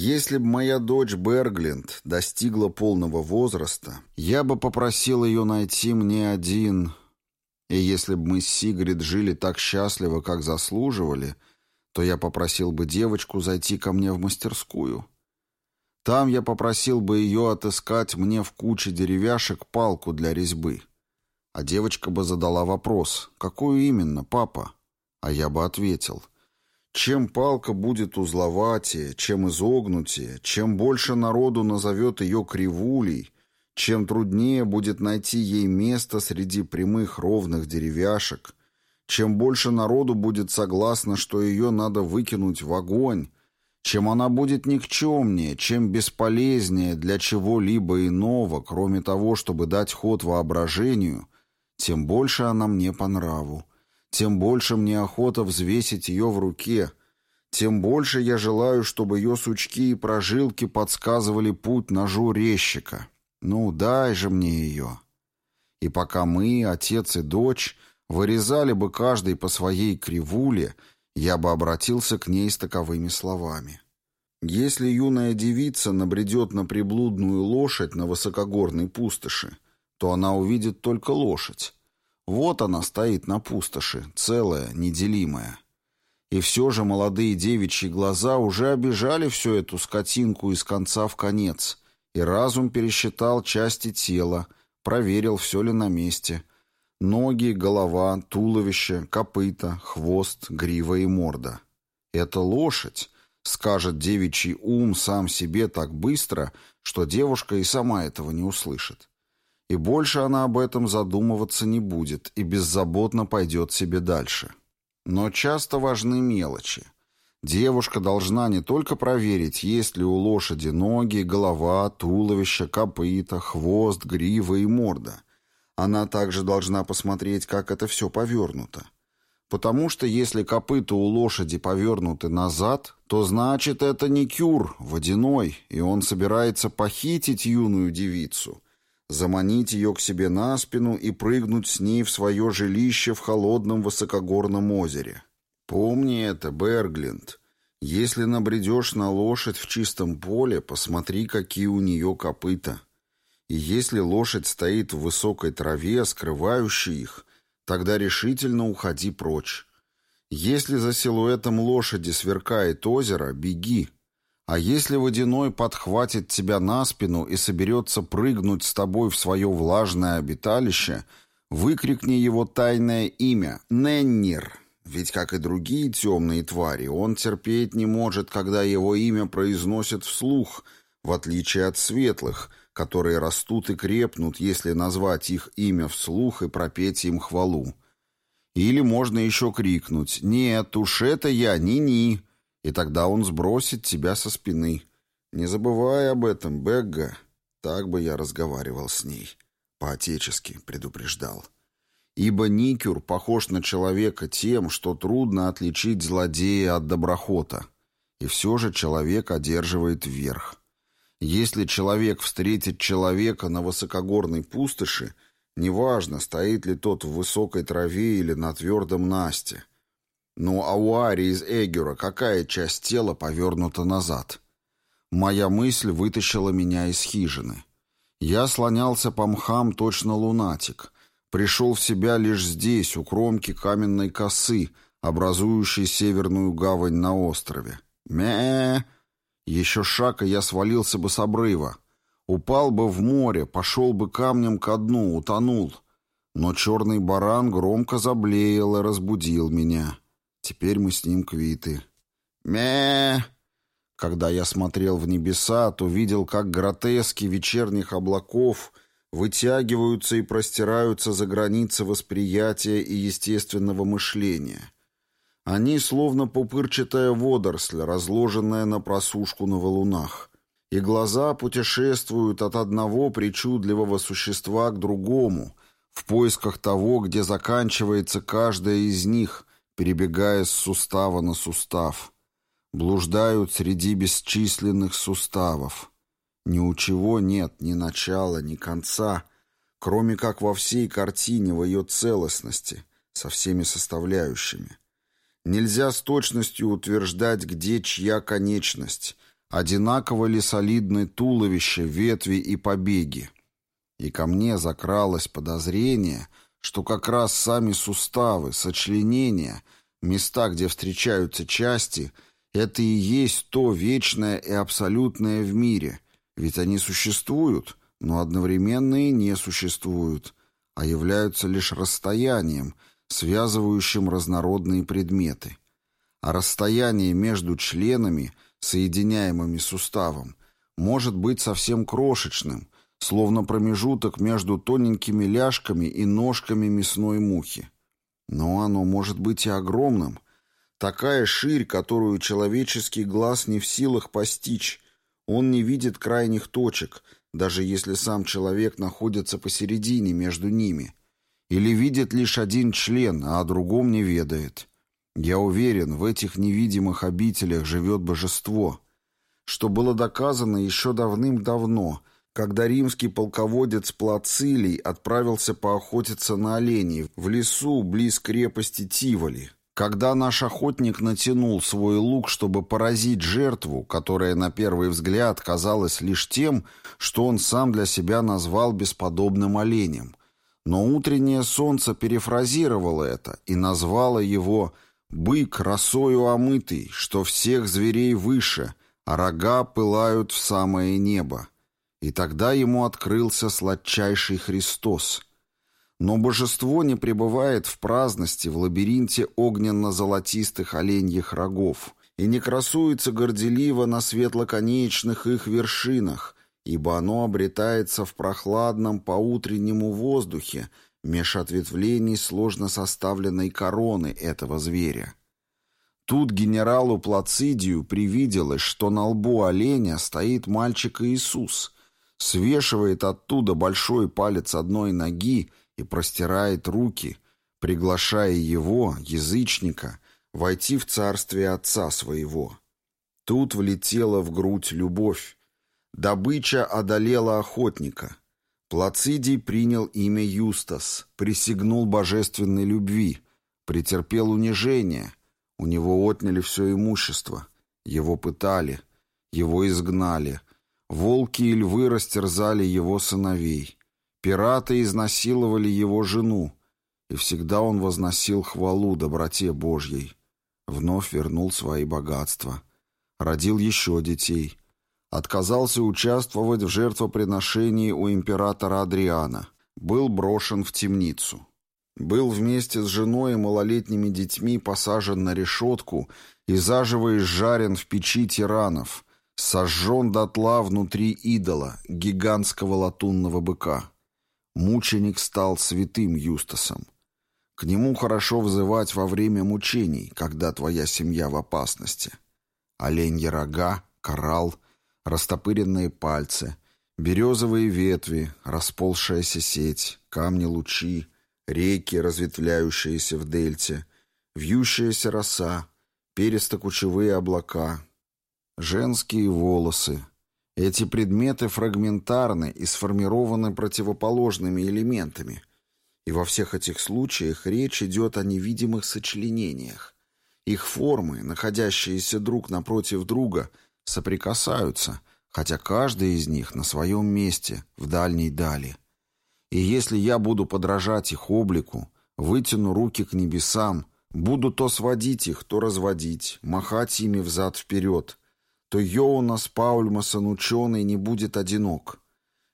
Если бы моя дочь Бергленд достигла полного возраста, я бы попросил ее найти мне один... И если бы мы с Сигрид жили так счастливо, как заслуживали, то я попросил бы девочку зайти ко мне в мастерскую. Там я попросил бы ее отыскать мне в куче деревяшек палку для резьбы. А девочка бы задала вопрос, какую именно, папа? А я бы ответил, чем палка будет узловатее, чем изогнутее, чем больше народу назовет ее кривулей, чем труднее будет найти ей место среди прямых ровных деревяшек, чем больше народу будет согласно, что ее надо выкинуть в огонь, чем она будет никчемнее, чем бесполезнее для чего-либо иного, кроме того, чтобы дать ход воображению, тем больше она мне по нраву, тем больше мне охота взвесить ее в руке, тем больше я желаю, чтобы ее сучки и прожилки подсказывали путь ножу резчика. Ну, дай же мне ее. И пока мы, отец и дочь, вырезали бы каждый по своей кривуле, я бы обратился к ней с таковыми словами. Если юная девица набредет на приблудную лошадь на высокогорной пустоши, то она увидит только лошадь. Вот она стоит на пустоши, целая, неделимая. И все же молодые девичьи глаза уже обижали всю эту скотинку из конца в конец, и разум пересчитал части тела, проверил, все ли на месте. Ноги, голова, туловище, копыта, хвост, грива и морда. Это лошадь, скажет девичий ум сам себе так быстро, что девушка и сама этого не услышит. И больше она об этом задумываться не будет и беззаботно пойдет себе дальше. Но часто важны мелочи. Девушка должна не только проверить, есть ли у лошади ноги, голова, туловище, копыта, хвост, грива и морда. Она также должна посмотреть, как это все повернуто. Потому что если копыта у лошади повернуты назад, то значит это не кюр, водяной, и он собирается похитить юную девицу, заманить ее к себе на спину и прыгнуть с ней в свое жилище в холодном высокогорном озере. Помни это, Берглинд. Если набредешь на лошадь в чистом поле, посмотри, какие у нее копыта. И если лошадь стоит в высокой траве, скрывающей их, Тогда решительно уходи прочь. Если за силуэтом лошади сверкает озеро, беги. А если водяной подхватит тебя на спину и соберется прыгнуть с тобой в свое влажное обиталище, выкрикни его тайное имя — Неннир. Ведь, как и другие темные твари, он терпеть не может, когда его имя произносят вслух, в отличие от светлых — которые растут и крепнут, если назвать их имя вслух и пропеть им хвалу. Или можно еще крикнуть «Нет, уж это я, ни-ни!» И тогда он сбросит тебя со спины. Не забывай об этом, Бегга. Так бы я разговаривал с ней. По-отечески предупреждал. Ибо Никюр похож на человека тем, что трудно отличить злодея от доброхота. И все же человек одерживает верх. Если человек встретит человека на высокогорной пустоши, неважно, стоит ли тот в высокой траве или на твердом насте. Ну а у Ари из Эгера какая часть тела повернута назад? Моя мысль вытащила меня из хижины. Я слонялся по мхам точно лунатик. Пришел в себя лишь здесь, у кромки каменной косы, образующей северную гавань на острове. Мэ! Еще шаг, и я свалился бы с обрыва. Упал бы в море, пошел бы камнем ко дну, утонул. Но черный баран громко заблеял и разбудил меня. Теперь мы с ним квиты. Мя! Когда я смотрел в небеса, то видел, как гротески вечерних облаков вытягиваются и простираются за границы восприятия и естественного мышления. Они словно пупырчатая водоросль, разложенная на просушку на валунах. И глаза путешествуют от одного причудливого существа к другому, в поисках того, где заканчивается каждая из них, перебегая с сустава на сустав. Блуждают среди бесчисленных суставов. Ни у чего нет ни начала, ни конца, кроме как во всей картине в ее целостности, со всеми составляющими. Нельзя с точностью утверждать, где чья конечность, Одинаково ли солидны туловище, ветви и побеги? И ко мне закралось подозрение, что как раз сами суставы, сочленения, места, где встречаются части, это и есть то вечное и абсолютное в мире, ведь они существуют, но одновременно и не существуют, а являются лишь расстоянием, связывающим разнородные предметы. А расстояние между членами, соединяемыми суставом, может быть совсем крошечным, словно промежуток между тоненькими ляжками и ножками мясной мухи. Но оно может быть и огромным. Такая ширь, которую человеческий глаз не в силах постичь. Он не видит крайних точек, даже если сам человек находится посередине между ними. Или видит лишь один член, а о другом не ведает. Я уверен, в этих невидимых обителях живет божество, что было доказано еще давным-давно — когда римский полководец Плацилий отправился поохотиться на оленей в лесу близ крепости Тиволи. Когда наш охотник натянул свой лук, чтобы поразить жертву, которая на первый взгляд казалась лишь тем, что он сам для себя назвал бесподобным оленем. Но утреннее солнце перефразировало это и назвало его «бык росою омытый, что всех зверей выше, а рога пылают в самое небо». И тогда ему открылся сладчайший Христос. Но божество не пребывает в праздности в лабиринте огненно-золотистых оленьих рогов и не красуется горделиво на светлоконечных их вершинах, ибо оно обретается в прохладном поутреннему воздухе меж ответвлений сложно составленной короны этого зверя. Тут генералу Плацидию привиделось, что на лбу оленя стоит мальчик Иисус — свешивает оттуда большой палец одной ноги и простирает руки, приглашая его, язычника, войти в царствие отца своего. Тут влетела в грудь любовь. Добыча одолела охотника. Плацидий принял имя Юстас, присягнул божественной любви, претерпел унижение. У него отняли все имущество, его пытали, его изгнали — Волки и львы растерзали его сыновей. Пираты изнасиловали его жену. И всегда он возносил хвалу доброте Божьей. Вновь вернул свои богатства. Родил еще детей. Отказался участвовать в жертвоприношении у императора Адриана. Был брошен в темницу. Был вместе с женой и малолетними детьми посажен на решетку и заживо изжарен в печи тиранов — Сожжен дотла внутри идола, гигантского латунного быка. Мученик стал святым Юстасом. К нему хорошо взывать во время мучений, когда твоя семья в опасности. Оленьи рога, коралл, растопыренные пальцы, березовые ветви, расползшаяся сеть, камни-лучи, реки, разветвляющиеся в дельте, вьющаяся роса, пересто-кучевые облака, Женские волосы. Эти предметы фрагментарны и сформированы противоположными элементами. И во всех этих случаях речь идет о невидимых сочленениях. Их формы, находящиеся друг напротив друга, соприкасаются, хотя каждый из них на своем месте, в дальней дали. И если я буду подражать их облику, вытяну руки к небесам, буду то сводить их, то разводить, махать ими взад-вперед — то Йоунас Паульмасон ученый не будет одинок.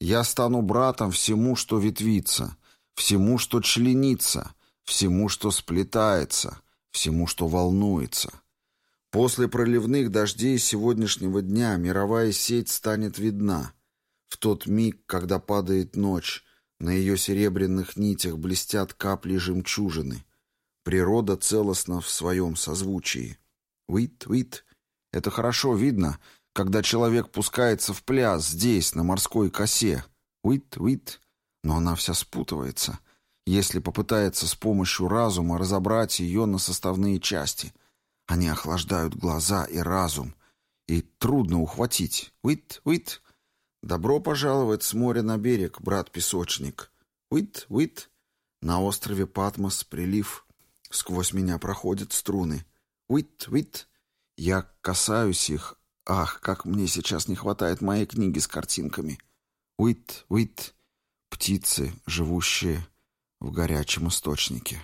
Я стану братом всему, что ветвится, всему, что членится, всему, что сплетается, всему, что волнуется. После проливных дождей сегодняшнего дня мировая сеть станет видна. В тот миг, когда падает ночь, на ее серебряных нитях блестят капли жемчужины. Природа целостна в своем созвучии. Уит-уит, это хорошо видно, когда человек пускается в пляс здесь, на морской косе. Уит-уит. Но она вся спутывается, если попытается с помощью разума разобрать ее на составные части. Они охлаждают глаза и разум. И трудно ухватить. Уит-уит. Добро пожаловать с моря на берег, брат-песочник. Уит-уит. На острове Патмос прилив. Сквозь меня проходят струны. Уит-уит. Я касаюсь их, ах, как мне сейчас не хватает моей книги с картинками. Уит, уит, птицы, живущие в горячем источнике.